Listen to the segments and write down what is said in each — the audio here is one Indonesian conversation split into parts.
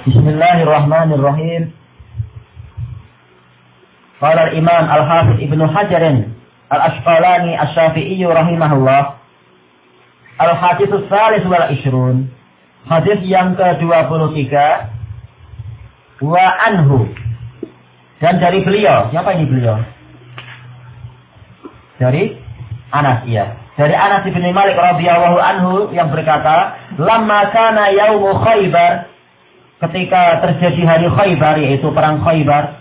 Bismillahirrahmanirrahim. Qala al-Imam Al-Hafiz Ibnu Hajar Al-Asqalani Asy-Syafi'i rahimahullah. Al-Hadits Tsalis wal Ishrun. Hadis yang ke-23 wa anhu. Dan dari beliau, siapa ini beliau? Dari Anas, iya. Dari Anas bin Malik radhiyallahu anhu yang berkata, "Lamma kana yaumu Khaybar" ketika terjadi hari Khaybar yaitu perang Khaybar.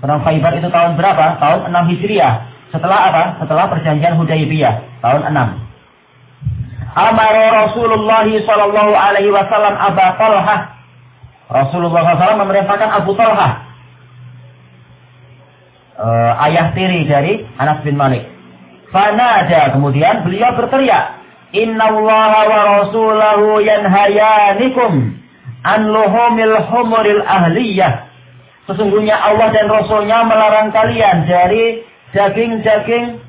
Perang Khaybar itu tahun berapa? Tahun 6 Hijriah. Setelah apa? Setelah perjanjian Hudaybiyah, tahun 6. Amara Rasulullah sallallahu alaihi wasallam Abu Talhah. Rasulullah SAW memerintahkan Abu Talhah. Uh, ayah tiri dari Anas bin Malik. Fanada kemudian beliau berteriak, Inna Allah wa rasulahu yanhayanikum an luhumil humuril ahliyah. Sesungguhnya Allah dan Rasulnya melarang kalian dari daging-daging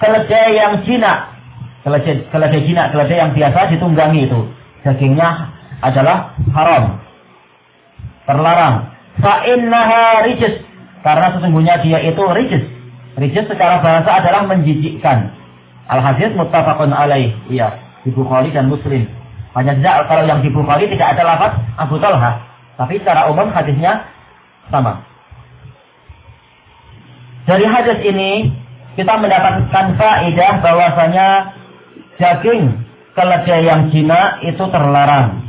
keledai yang jinak. Keledai, keledai jinak, keledai yang biasa ditunggangi itu. Dagingnya adalah haram. Terlarang. Fa'innaha rijis. Karena sesungguhnya dia itu rijis. Rijis secara bahasa adalah menjijikkan. Al-Hadis muttafaqun alaih. Iya. Di Bukhari dan Muslim. Hanya saja kalau yang di Bukhari tidak ada lafaz Abu Talha. Tapi secara umum hadisnya sama. Dari hadis ini kita mendapatkan faedah bahwasanya daging keledai yang jina itu terlarang.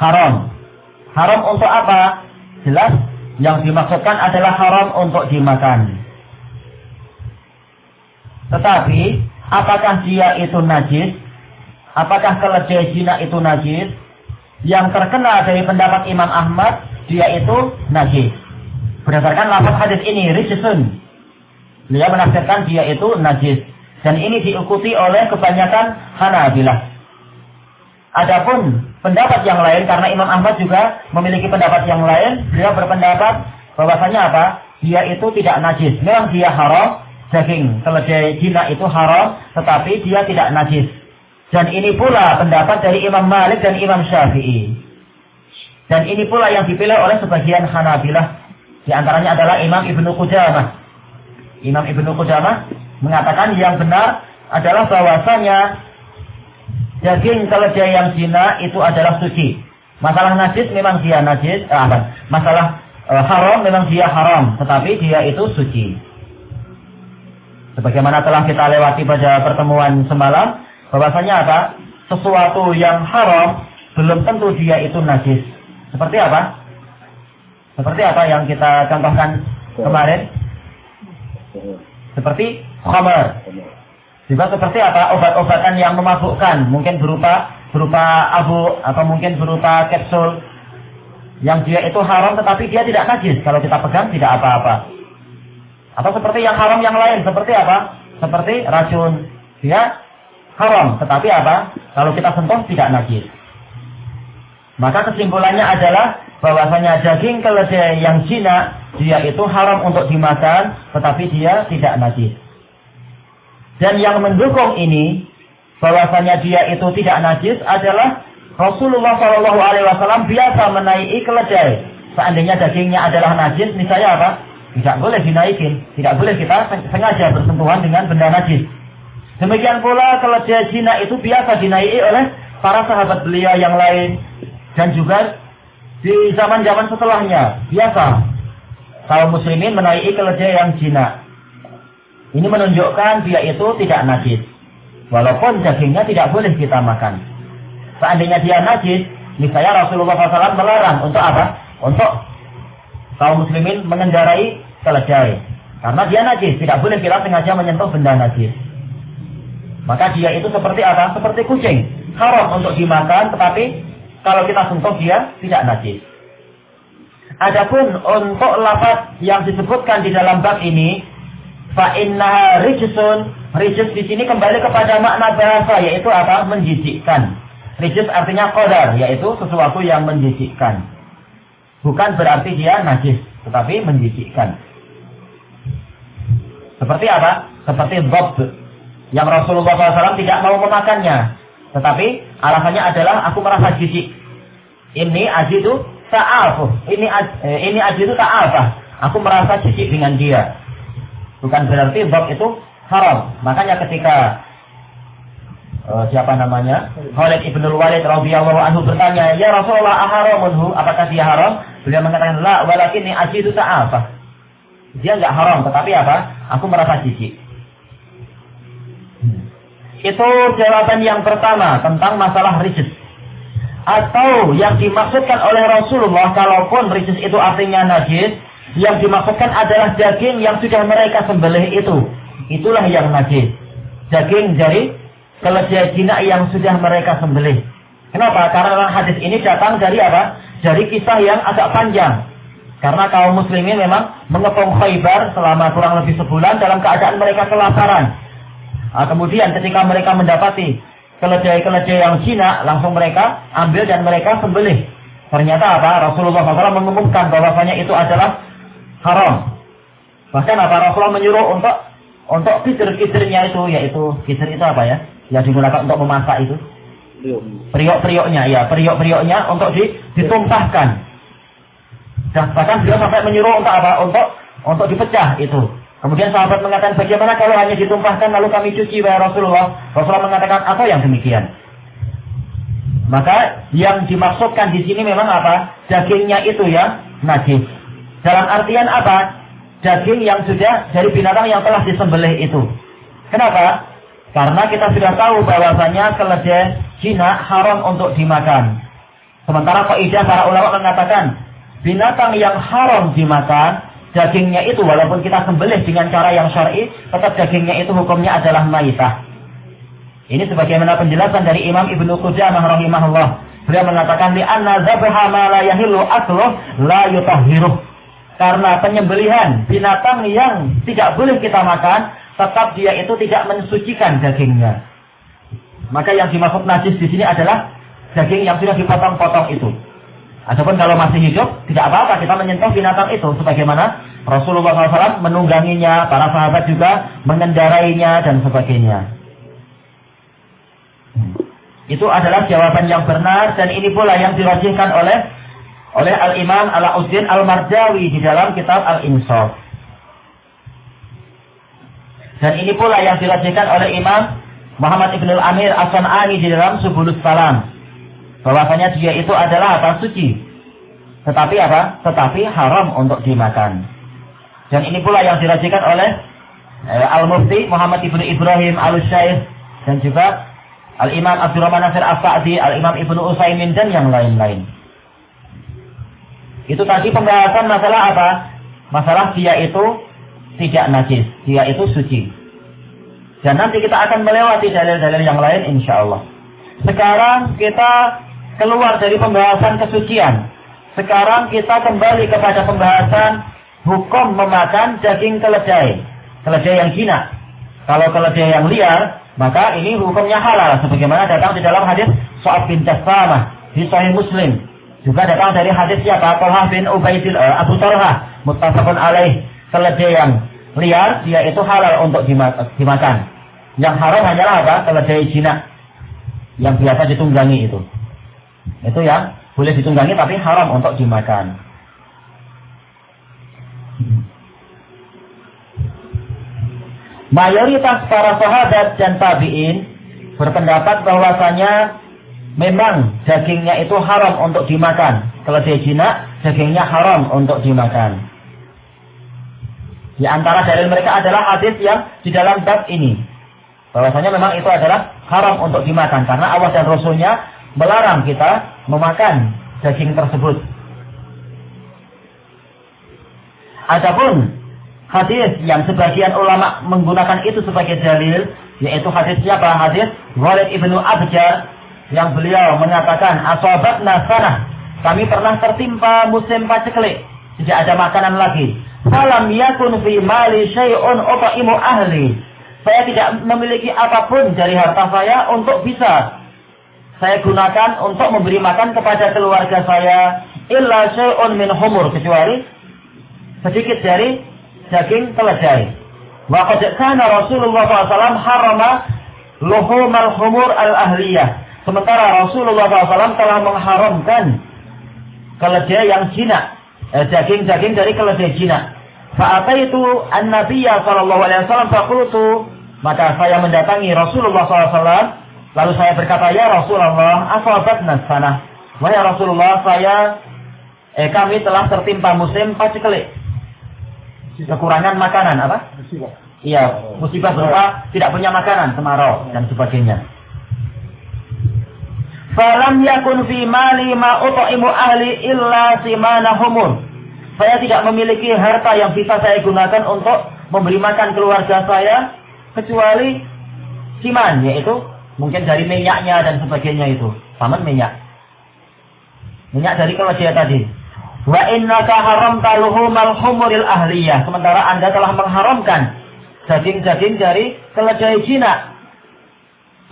Haram. Haram untuk apa? Jelas yang dimaksudkan adalah haram untuk dimakan. Tetapi apakah dia itu najis? Apakah keledai jinak itu najis? Yang terkenal dari pendapat Imam Ahmad, dia itu najis. Berdasarkan lafaz hadis ini, rijisun. Dia menafsirkan dia itu najis. Dan ini diikuti oleh kebanyakan Hanabilah. Adapun pendapat yang lain, karena Imam Ahmad juga memiliki pendapat yang lain, dia berpendapat bahwasanya apa? Dia itu tidak najis. Memang dia haram, daging keledai jinak itu haram, tetapi dia tidak najis. Dan ini pula pendapat dari Imam Malik dan Imam Syafi'i. Dan ini pula yang dipilih oleh sebagian Hanabilah. Di antaranya adalah Imam Ibnu Qudamah. Imam Ibnu Qudamah mengatakan yang benar adalah bahwasanya daging keledai yang zina itu adalah suci. Masalah najis memang dia najis, eh, masalah eh, haram memang dia haram, tetapi dia itu suci. Sebagaimana telah kita lewati pada pertemuan semalam, bahwasanya apa? Sesuatu yang haram belum tentu dia itu najis. Seperti apa? Seperti apa yang kita contohkan kemarin? Seperti khamar. Juga seperti apa? Obat-obatan yang memabukkan, mungkin berupa berupa abu atau mungkin berupa kapsul yang dia itu haram tetapi dia tidak najis. Kalau kita pegang tidak apa-apa. Atau seperti yang haram yang lain, seperti apa? Seperti racun. Dia haram, tetapi apa? Kalau kita sentuh tidak najis. Maka kesimpulannya adalah bahwasanya daging keledai yang jinak dia itu haram untuk dimakan, tetapi dia tidak najis. Dan yang mendukung ini bahwasanya dia itu tidak najis adalah Rasulullah Shallallahu Alaihi Wasallam biasa menaiki keledai. Seandainya dagingnya adalah najis, misalnya apa? Tidak boleh dinaikin, tidak boleh kita sengaja bersentuhan dengan benda najis. Demikian pula keledai Cina itu biasa dinaiki oleh para sahabat beliau yang lain dan juga di zaman-zaman setelahnya biasa kaum muslimin menaiki keledai yang Cina. Ini menunjukkan dia itu tidak najis. Walaupun dagingnya tidak boleh kita makan. Seandainya dia najis, misalnya Rasulullah SAW melarang untuk apa? Untuk kaum muslimin mengendarai keledai. Karena dia najis, tidak boleh kita sengaja menyentuh benda najis. Maka dia itu seperti apa? Seperti kucing. Haram untuk dimakan, tetapi kalau kita sentuh dia tidak najis. Adapun untuk lafaz yang disebutkan di dalam bab ini, fa inna rijsun, rijus di sini kembali kepada makna bahasa yaitu apa? menjijikkan. Rijus artinya qadar, yaitu sesuatu yang menjijikkan. Bukan berarti dia najis, tetapi menjijikkan. Seperti apa? Seperti bob yang Rasulullah SAW tidak mau memakannya. Tetapi alasannya adalah aku merasa jijik. Ini ajidu ta'afu. Ini eh, ini ajidu ta'afah. Aku merasa jijik dengan dia. Bukan berarti bab itu haram. Makanya ketika uh, siapa namanya? Khalid ibn Walid radhiyallahu anhu bertanya, "Ya Rasulullah, aharamunhu? Apakah dia haram?" Beliau mengatakan, "La, walakin ajidu ta'afah." Dia nggak haram, tetapi apa? Aku merasa jijik. Itu jawaban yang pertama tentang masalah rijis. Atau yang dimaksudkan oleh Rasulullah, kalaupun rijis itu artinya najis, yang dimaksudkan adalah daging yang sudah mereka sembelih itu. Itulah yang najis. Daging dari keledai jinak yang sudah mereka sembelih. Kenapa? Karena hadis ini datang dari apa? Dari kisah yang agak panjang. Karena kaum muslimin memang mengepung Khaybar selama kurang lebih sebulan dalam keadaan mereka kelaparan. Nah, kemudian ketika mereka mendapati keledai-keledai yang Cina, langsung mereka ambil dan mereka sembelih. Ternyata apa? Rasulullah SAW mengumumkan bahwasanya itu adalah haram. Bahkan apa? Rasulullah menyuruh untuk untuk kisir-kisirnya itu, yaitu kisir itu apa ya? Yang digunakan untuk memasak itu. Priok-prioknya, ya, priok-prioknya untuk ditumpahkan dan bahkan beliau sampai menyuruh untuk apa? Untuk untuk dipecah itu. Kemudian sahabat mengatakan bagaimana kalau hanya ditumpahkan lalu kami cuci wahai Rasulullah? Rasulullah mengatakan atau yang demikian. Maka yang dimaksudkan di sini memang apa? Dagingnya itu ya najis. Dalam artian apa? Daging yang sudah dari binatang yang telah disembelih itu. Kenapa? Karena kita sudah tahu bahwasanya keledai jinak haram untuk dimakan. Sementara kaidah para ulama mengatakan binatang yang haram dimakan, dagingnya itu walaupun kita sembelih dengan cara yang syar'i, tetap dagingnya itu hukumnya adalah maitah. Ini sebagaimana penjelasan dari Imam Ibnu Qudamah rahimahullah. Beliau mengatakan li anna zabaha ma la yahillu la yutahhiruh. Karena penyembelihan binatang yang tidak boleh kita makan, tetap dia itu tidak mensucikan dagingnya. Maka yang dimaksud najis di sini adalah daging yang sudah dipotong-potong itu. Ataupun kalau masih hidup, tidak apa-apa kita menyentuh binatang itu. Sebagaimana Rasulullah SAW menungganginya, para sahabat juga mengendarainya, dan sebagainya. Itu adalah jawaban yang benar, dan ini pula yang dirajihkan oleh oleh Al-Imam Al-Uddin Al-Marjawi di dalam kitab Al-Insaf. Dan ini pula yang dirajihkan oleh Imam Muhammad Ibn Al-Amir As-San'ani di dalam Subulus Salam bahwasanya dia itu adalah apa suci. Tetapi apa? Tetapi haram untuk dimakan. Dan ini pula yang dirajikan oleh eh, Al-Mufti Muhammad Ibnu Ibrahim Al-Syaikh dan juga Al-Imam Abdurrahman Nasir As-Sa'di, Al-Imam Ibnu Utsaimin dan yang lain-lain. Itu tadi pembahasan masalah apa? Masalah dia itu tidak najis, dia itu suci. Dan nanti kita akan melewati dalil-dalil yang lain insya Allah. Sekarang kita keluar dari pembahasan kesucian. Sekarang kita kembali kepada pembahasan hukum memakan daging keledai. Keledai yang jinak. Kalau keledai yang liar, maka ini hukumnya halal. Sebagaimana datang di dalam hadis Sa'ad bin Jassamah di Sahih Muslim. Juga datang dari hadis siapa? Talha bin Ubaidil, uh, Abu Talha. Muttafaqun alaih. Keledai yang liar, dia itu halal untuk dimakan. Yang haram hanyalah apa? Keledai jinak. Yang biasa ditunggangi itu. Itu yang boleh ditunggangi tapi haram untuk dimakan. Mayoritas para sahabat dan tabi'in berpendapat bahwasanya memang dagingnya itu haram untuk dimakan. Kalau dia jinak, dagingnya haram untuk dimakan. Di antara dalil mereka adalah hadis yang di dalam bab ini. Bahwasanya memang itu adalah haram untuk dimakan karena Allah dan Rasulnya melarang kita memakan daging tersebut. Adapun hadis yang sebagian ulama menggunakan itu sebagai dalil, yaitu hadis siapa? Hadis Walid ibnu Abjar yang beliau mengatakan asobat nasana kami pernah tertimpa musim paceklik tidak ada makanan lagi. Falam yakun fi mali syai'un utaimu ahli. Saya tidak memiliki apa pun dari harta saya untuk bisa saya gunakan untuk memberi makan kepada keluarga saya illa syai'un min humur kecuali sedikit dari daging keledai. Wa qad Rasulullah SAW harama luhumal humur al-ahliyah. Sementara Rasulullah SAW telah mengharamkan keledai yang jinak, eh, daging-daging dari keledai jinak. Fa'ata itu an-nabiyya sallallahu alaihi wasallam maka saya mendatangi Rasulullah SAW lalu saya berkata ya Rasulullah asabatna sana wahai Rasulullah saya eh kami telah tertimpa musim paceklik kekurangan makanan apa? Musibah. Iya, musibah berupa tidak punya makanan, kemarau dan sebagainya. Falam yakun fi mali ma ut'imu ahli illa simana humur. Saya tidak memiliki harta yang bisa saya gunakan untuk memberi makan keluarga saya kecuali siman yaitu mungkin dari minyaknya dan sebagainya itu. Paman minyak. Minyak dari keledai tadi. Wa innaka haramta luhumal humuril ahliyah. Sementara Anda telah mengharamkan daging-daging dari keledai jinak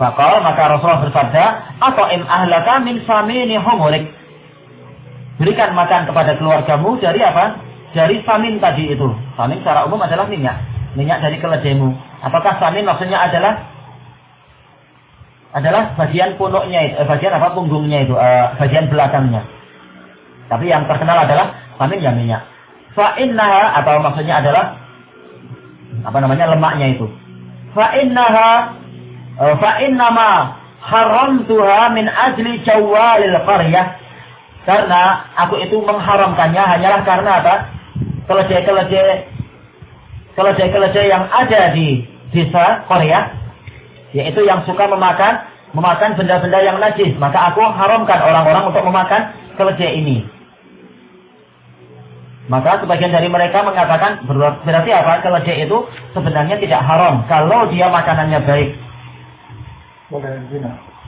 Bakal maka Rasulullah bersabda, atau im ahlaka min samini humurik. Berikan makan kepada keluargamu dari apa? Dari samin tadi itu. Samin secara umum adalah minyak. Minyak dari keledaimu. Apakah samin maksudnya adalah adalah bagian punuknya itu, eh, bagian apa punggungnya itu, eh, bagian belakangnya. Tapi yang terkenal adalah samin yang minyak. Fa innaha atau maksudnya adalah apa namanya lemaknya itu. Fa innaha Eh, fa innama haramtuha min ajli jawalil qaryah. Karena aku itu mengharamkannya hanyalah karena apa? Keledai-keledai keledai-keledai yang ada di desa Korea yaitu yang suka memakan memakan benda-benda yang najis, maka aku haramkan orang-orang untuk memakan keledai ini. Maka sebagian dari mereka mengatakan berarti apa? Keledai itu sebenarnya tidak haram kalau dia makanannya baik.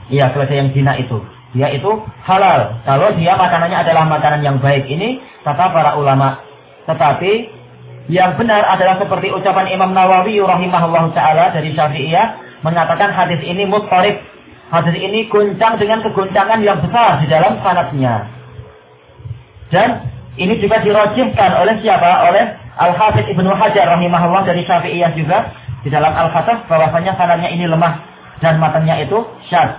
Iya, keledai yang zina itu. Dia itu halal. Kalau dia makanannya adalah makanan yang baik. Ini kata para ulama. Tetapi yang benar adalah seperti ucapan Imam Nawawi rahimahullah taala dari Syafi'iyah mengatakan hadis ini muttarib. Hadis ini guncang dengan keguncangan yang besar di dalam sanatnya. Dan ini juga dirojihkan oleh siapa? Oleh Al-Hafidh Ibnu Hajar rahimahullah dari Syafi'iyah juga di dalam Al-Fatah bahwasanya sanatnya ini lemah dan matanya itu syad.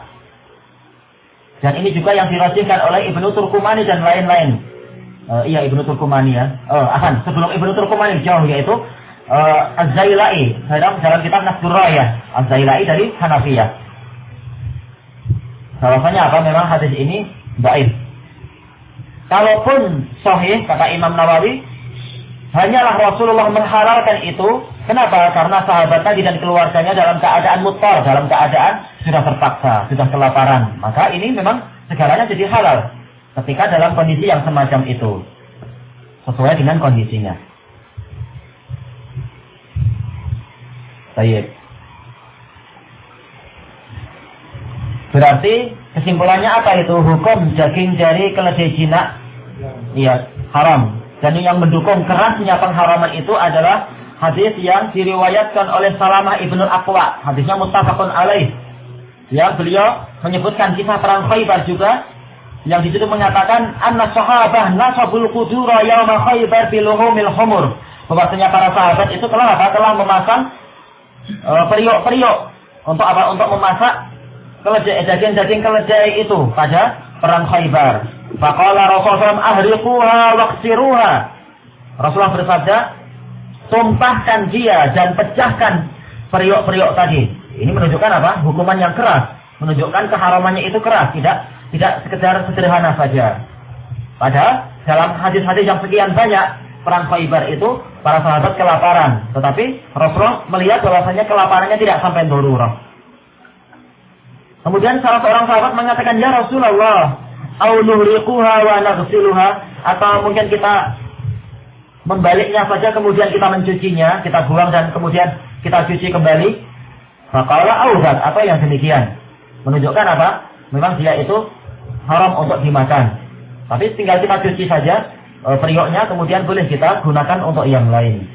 Dan ini juga yang dirajihkan oleh Ibnu Turkumani dan lain-lain. Uh, iya Ibnu Turkumani ya. Uh, akan sebelum Ibnu Turkumani jauh yaitu uh, Az-Zailai dalam dalam kitab Nasbur ya. Az-Zailai dari Hanafiyah. Bahwasanya apa memang hadis ini baik. Kalaupun sahih kata Imam Nawawi hanyalah Rasulullah menghalalkan itu Kenapa? Karena sahabat tadi dan keluarganya dalam keadaan mutor, dalam keadaan sudah terpaksa, sudah kelaparan. Maka ini memang segalanya jadi halal. Ketika dalam kondisi yang semacam itu. Sesuai dengan kondisinya. Baik. Berarti kesimpulannya apa itu? Hukum daging dari keledai jinak. Iya, haram. Dan yang mendukung kerasnya pengharaman itu adalah hadis yang diriwayatkan oleh Salamah ibnu Aqwa. Hadisnya muttafaqun alaih. Yang beliau menyebutkan kisah perang Khaybar juga yang di mengatakan anna sahabah nasabul qudura yauma Khaybar biluhumil humur. Bahwasanya para sahabat itu telah apa? Telah memasang periuk-periuk untuk apa? Untuk memasak keledai daging-daging keledai itu pada perang Khaybar. Faqala Rasulullah ahriquha waqsiruha. Rasulullah bersabda, tumpahkan dia dan pecahkan periuk-periuk tadi. Ini menunjukkan apa? Hukuman yang keras. Menunjukkan keharamannya itu keras, tidak tidak sekedar sederhana saja. Padahal dalam hadis-hadis yang sekian banyak perang Khaybar itu para sahabat kelaparan, tetapi Rasulullah melihat bahwasanya kelaparannya tidak sampai darurat. Kemudian salah seorang sahabat mengatakan, "Ya Rasulullah, au nuhriquha wa naghsiluha?" Atau mungkin kita membaliknya saja kemudian kita mencucinya, kita buang dan kemudian kita cuci kembali. Faqala auzat apa yang demikian? Menunjukkan apa? Memang dia itu haram untuk dimakan. Tapi tinggal kita cuci saja e, kemudian boleh kita gunakan untuk yang lain.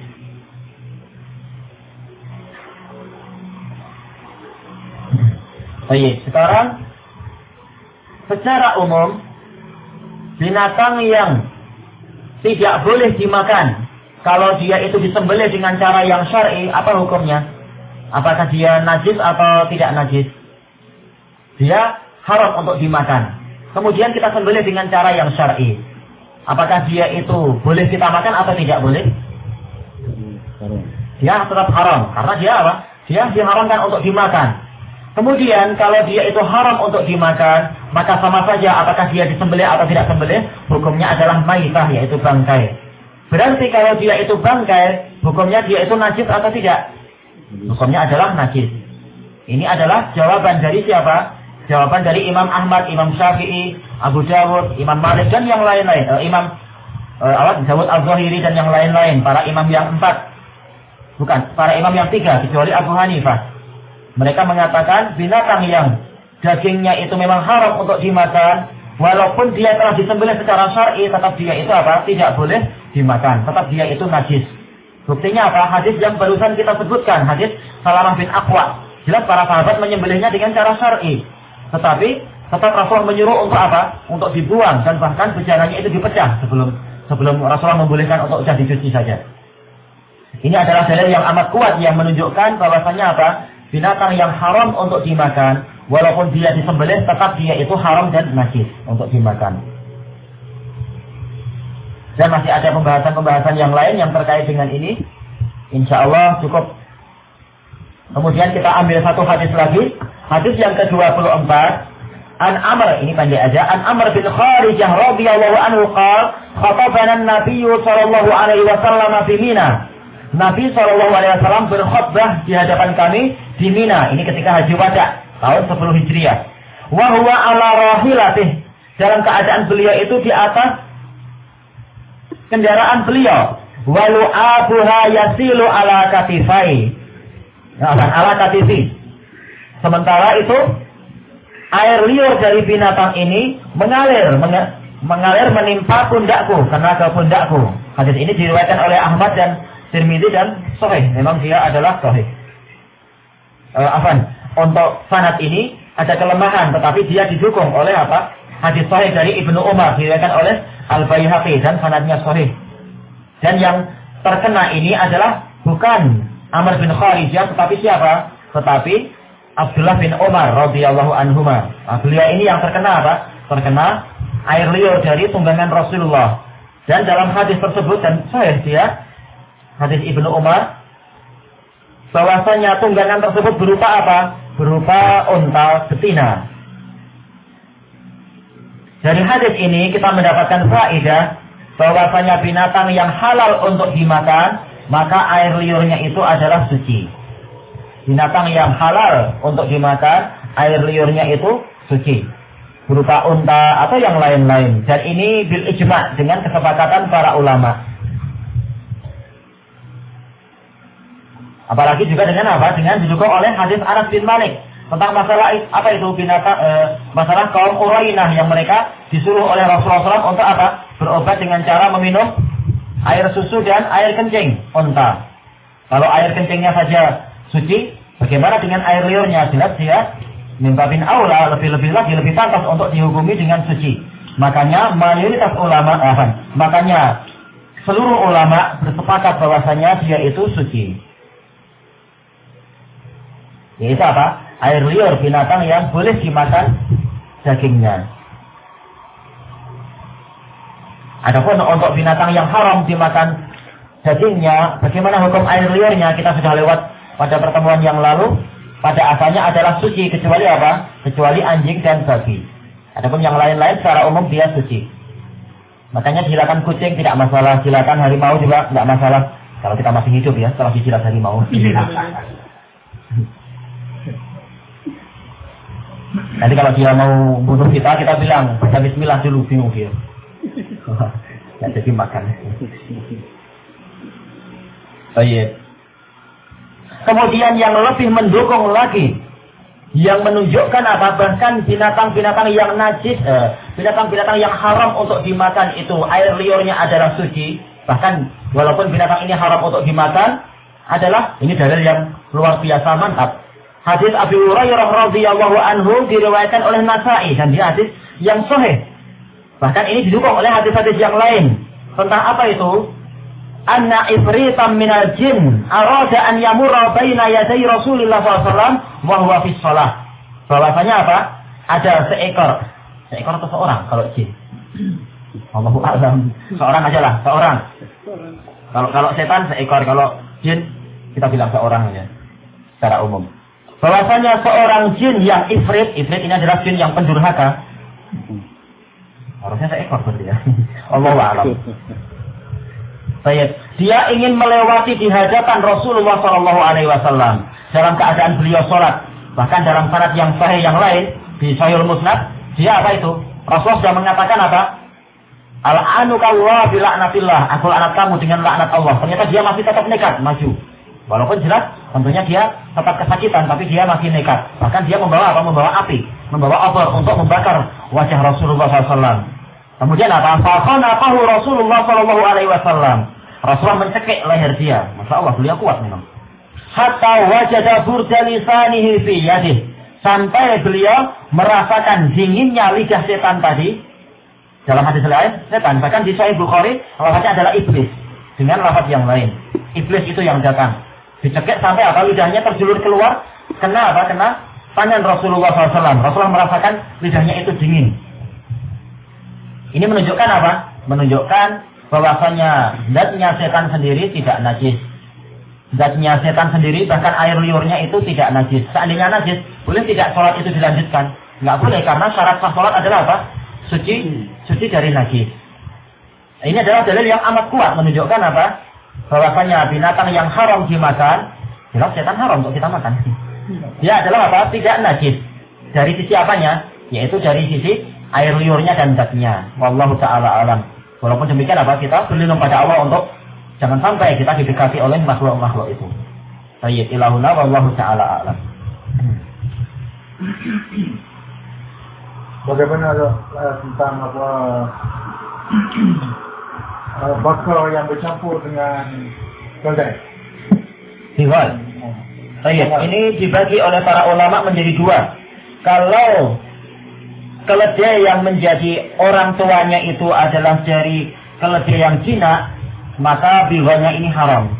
Baik, sekarang secara umum binatang yang tidak boleh dimakan. Kalau dia itu disembelih dengan cara yang syar'i, apa hukumnya? Apakah dia najis atau tidak najis? Dia haram untuk dimakan. Kemudian kita sembelih dengan cara yang syar'i. Apakah dia itu boleh kita makan atau tidak boleh? Dia tetap haram karena dia apa? Dia diharamkan untuk dimakan. Kemudian kalau dia itu haram untuk dimakan, maka sama saja apakah dia disembelih atau tidak sembelih, hukumnya adalah maitah yaitu bangkai. Berarti kalau dia itu bangkai, hukumnya dia itu najis atau tidak? Hukumnya adalah najis. Ini adalah jawaban dari siapa? Jawaban dari Imam Ahmad, Imam Syafi'i, Abu Dawud, Imam Malik dan yang lain-lain. Uh, Imam uh, Dawud Al-Zahiri dan yang lain-lain. Para imam yang empat. Bukan, para imam yang tiga, kecuali Abu Hanifah. Mereka mengatakan binatang yang dagingnya itu memang haram untuk dimakan, walaupun dia telah disembelih secara syar'i, tetap dia itu apa? Tidak boleh dimakan. Tetap dia itu najis. Buktinya apa? Hadis yang barusan kita sebutkan, hadis Salamah bin Aqwa. Jelas para sahabat menyembelihnya dengan cara syar'i. Tetapi tetap Rasulullah menyuruh untuk apa? Untuk dibuang dan bahkan bejananya itu dipecah sebelum sebelum Rasulullah membolehkan untuk sudah dicuci saja. Ini adalah dalil yang amat kuat yang menunjukkan bahwasanya apa? binatang yang haram untuk dimakan, walaupun dia disembelih, tetap dia itu haram dan najis untuk dimakan. Dan masih ada pembahasan-pembahasan yang lain yang terkait dengan ini. Insya Allah cukup. Kemudian kita ambil satu hadis lagi. Hadis yang ke-24. An Amr, ini pendek aja. An Amr bin Kharijah radhiyallahu anhu qala, khatabana an-nabiy sallallahu alaihi wasallam fi Mina. Nabi sallallahu alaihi wasallam berkhutbah di hadapan kami di Mina. Ini ketika haji wada tahun 10 Hijriah. Wa huwa ala rahilatih. Dalam keadaan beliau itu di atas kendaraan beliau. Walu abuha yasilu ala katifai. Nah, ala katifi. Sementara itu air liur dari binatang ini mengalir mengalir menimpa pundakku karena ke pundakku. Hadis ini diriwayatkan oleh Ahmad dan Tirmidzi dan Sahih. Memang dia adalah Sahih uh, afan, untuk sanad ini ada kelemahan, tetapi dia didukung oleh apa? Hadis sahih dari Ibnu Umar diriwayatkan oleh Al Baihaqi dan sanadnya sahih. Dan yang terkena ini adalah bukan Amr bin Kharijah, tetapi siapa? Tetapi Abdullah bin Umar radhiyallahu anhu. Nah, beliau ini yang terkena apa? Terkena air liur dari tunggangan Rasulullah. Dan dalam hadis tersebut dan sahih dia hadis Ibnu Umar bahwasanya tunggangan tersebut berupa apa? Berupa unta betina. Dari hadis ini kita mendapatkan faedah bahwasanya binatang yang halal untuk dimakan, maka air liurnya itu adalah suci. Binatang yang halal untuk dimakan, air liurnya itu suci. Berupa unta atau yang lain-lain. Dan ini bil ijma' dengan kesepakatan para ulama. Apalagi juga dengan apa? Dengan didukung oleh hadis Anas bin Malik tentang masalah apa itu binatang e, masalah kaum Urainah yang mereka disuruh oleh Rasulullah SAW untuk apa? Berobat dengan cara meminum air susu dan air kencing unta. Kalau air kencingnya saja suci, bagaimana dengan air liurnya? Jelas dia mimpa bin aula lebih-lebih lagi lebih pantas untuk dihukumi dengan suci. Makanya mayoritas ulama, eh, makanya seluruh ulama bersepakat bahwasanya dia itu suci. Yaitu apa? Air liur binatang yang boleh dimakan dagingnya. Adapun untuk binatang yang haram dimakan dagingnya, bagaimana hukum air liurnya? Kita sudah lewat pada pertemuan yang lalu. Pada asalnya adalah suci kecuali apa? Kecuali anjing dan babi. Adapun yang lain-lain secara umum dia suci. Makanya silakan kucing tidak masalah, silakan harimau juga tidak masalah. Kalau kita masih hidup ya, setelah dijilat harimau. Nanti kalau dia mau bunuh kita, kita bilang, baca bismillah dulu, bingung dia. Ya jadi makan. Baik. Kemudian yang lebih mendukung lagi, yang menunjukkan apa bahkan binatang-binatang yang najis, eh, binatang-binatang yang haram untuk dimakan itu air liurnya adalah suci. Bahkan walaupun binatang ini haram untuk dimakan, adalah ini dalil yang luar biasa mantap Hadis Abu Hurairah radhiyallahu anhu diriwayatkan oleh Nasai dan dia hadis yang sahih. Bahkan ini didukung oleh hadis-hadis yang lain. Tentang apa itu? Anna ifritan minal jin arada an yamurra baina yaday Rasulullah SAW wa huwa fi. Bahwasanya apa? Ada seekor, seekor atau seorang kalau jin. Allahu a'lam. Seorang aja lah, seorang. Kalau kalau setan seekor, kalau jin kita bilang seorang aja. Secara umum. Bahwasanya seorang jin yang ifrit, ifrit ini adalah jin yang pendurhaka. Harusnya seekor berarti ya. Allahu a'lam. Baik, dia ingin melewati di hadapan Rasulullah Shallallahu Alaihi Wasallam dalam keadaan beliau sholat. Bahkan dalam syarat yang sahih yang lain di Sahih Musnad, dia apa itu? Rasulullah sudah mengatakan apa? Al-anukallah bila'natillah. Aku laknat kamu dengan laknat Allah. Ternyata dia masih tetap nekat maju. Walaupun jelas tentunya dia tetap kesakitan, tapi dia masih nekat. Bahkan dia membawa apa? Membawa api, membawa obor untuk membakar wajah Rasulullah SAW. Kemudian apa? Fakhanafahu Rasulullah Sallallahu Alaihi Wasallam. Rasulullah mencekik leher dia. Masya Allah, beliau kuat memang. Hatta wajada burdalisanihi fi yadih. Sampai beliau merasakan dinginnya lidah setan tadi dalam hadis lain, setan. Bahkan di Sahih Bukhari, lafaznya adalah iblis. Dengan lafaz yang lain. Iblis itu yang datang. Dicekik sampai apa? Lidahnya terjulur keluar. Kena apa? Kena tangan Rasulullah SAW. Rasulullah merasakan lidahnya itu dingin. Ini menunjukkan apa? Menunjukkan bahwasanya zatnya setan sendiri tidak najis. Zatnya setan sendiri bahkan air liurnya itu tidak najis. Seandainya najis, boleh tidak sholat itu dilanjutkan? Nggak boleh karena syarat sah sholat adalah apa? suci suci dari najis. Ini adalah dalil yang amat kuat menunjukkan apa? Bahwasanya binatang yang haram dimakan, jelas setan haram untuk kita makan. Dia adalah apa? Tidak najis. Dari sisi apanya? Yaitu dari sisi air liurnya dan zatnya. Wallahu taala alam. Walaupun demikian apa? Kita berlindung pada Allah untuk jangan sampai kita didekati oleh makhluk-makhluk itu. Sayyid ilahuna wallahu taala alam. bagaimana uh, tentang apa uh, bakar yang bercampur dengan keldai. Siwal. Baik, ini dibagi oleh para ulama menjadi dua. Kalau keledai yang menjadi orang tuanya itu adalah dari keledai yang jinak, maka bihwanya ini haram.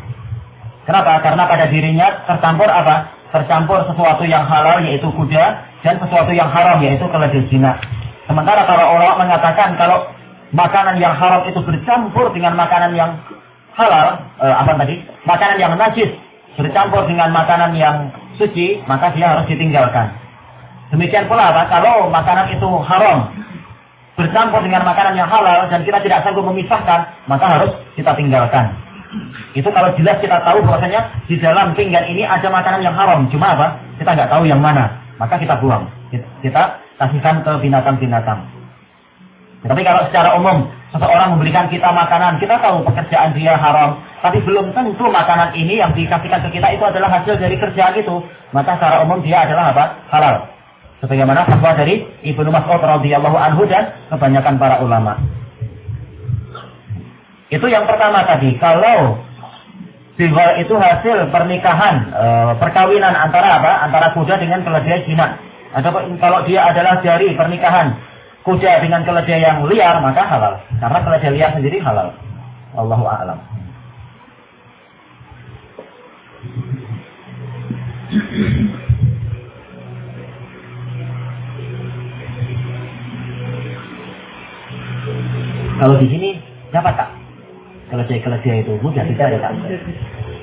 Kenapa? Karena pada dirinya tercampur apa? Tercampur sesuatu yang halal yaitu kuda dan sesuatu yang haram yaitu keledai zina. Sementara kalau ulama mengatakan kalau makanan yang haram itu bercampur dengan makanan yang halal, eh, apa tadi? Makanan yang najis bercampur dengan makanan yang suci, maka dia harus ditinggalkan. Demikian pula? Kalau makanan itu haram bercampur dengan makanan yang halal dan kita tidak sanggup memisahkan, maka harus kita tinggalkan. Itu kalau jelas kita tahu bahwasanya di dalam pinggan ini ada makanan yang haram, cuma apa? Kita nggak tahu yang mana maka kita buang. Kita kasihkan ke binatang-binatang. Tapi kalau secara umum seseorang memberikan kita makanan, kita tahu pekerjaan dia haram, tapi belum tentu makanan ini yang dikasihkan ke kita itu adalah hasil dari kerjaan itu, maka secara umum dia adalah apa? Halal. Sebagaimana fatwa dari Ibnu Mas'ud radhiyallahu anhu dan kebanyakan para ulama. Itu yang pertama tadi. Kalau Sihol itu hasil pernikahan, e, perkawinan antara apa? Antara kuda dengan keledai jinak. Atau kalau dia adalah dari pernikahan kuda dengan keledai yang liar, maka halal. Karena keledai liar sendiri halal. Allahu a'lam. Kalau di sini dapat tak? keledai-keledai itu mudah tidak ada tak?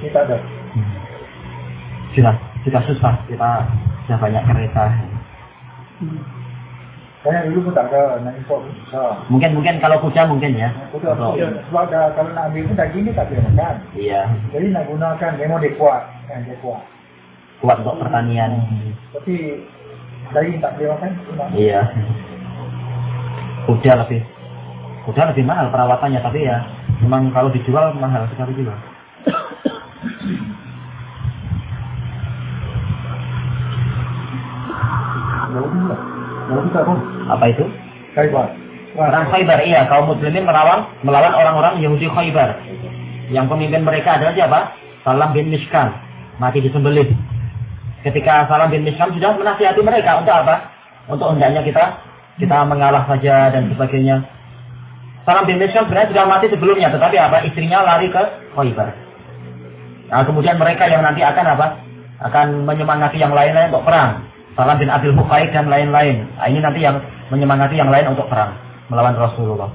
Tidak ada. Hmm. Sudah, sudah susah kita sudah banyak kereta. Hmm. Saya dulu pun tak ada nak import susah. Mungkin mungkin kalau kuda mungkin ya. Kuda kalau, ya, sebab dah, kalau nak ambil pun daging ni tak boleh makan. Iya. Jadi nak gunakan memang dia kuat, kan dia kuat. Kuat untuk pertanian. Tapi daging tak boleh makan. Iya. Kuda lebih kuda lebih mahal perawatannya tapi ya memang kalau dijual mahal sekali juga. Apa itu? Khaybar. Perang Khaybar, iya. Kaum muslimin melawan melawan orang-orang Yahudi Khaybar. Yang pemimpin mereka adalah siapa? Salam bin Mishkan. Mati disembelih. Ketika Salam bin Mishkan sudah menasihati mereka untuk apa? Untuk hendaknya kita kita mengalah saja dan sebagainya. Salam bin Miskan sebenarnya sudah mati sebelumnya, tetapi apa? Istrinya lari ke Khaybar. Nah, kemudian mereka yang nanti akan apa? Akan menyemangati yang lain-lain untuk perang. Salam bin Abdul Muqaid dan lain-lain. Nah, ini nanti yang menyemangati yang lain untuk perang melawan Rasulullah.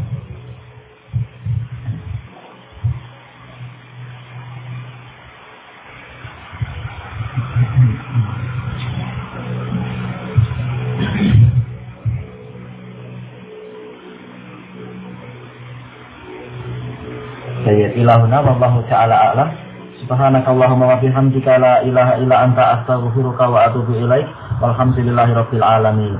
Sayyid ilahuna wallahu ta'ala a'lam. Subhanakallahumma wa bihamdika la ilaha illa anta astaghfiruka wa atubu ilaik. Walhamdulillahi rabbil alamin.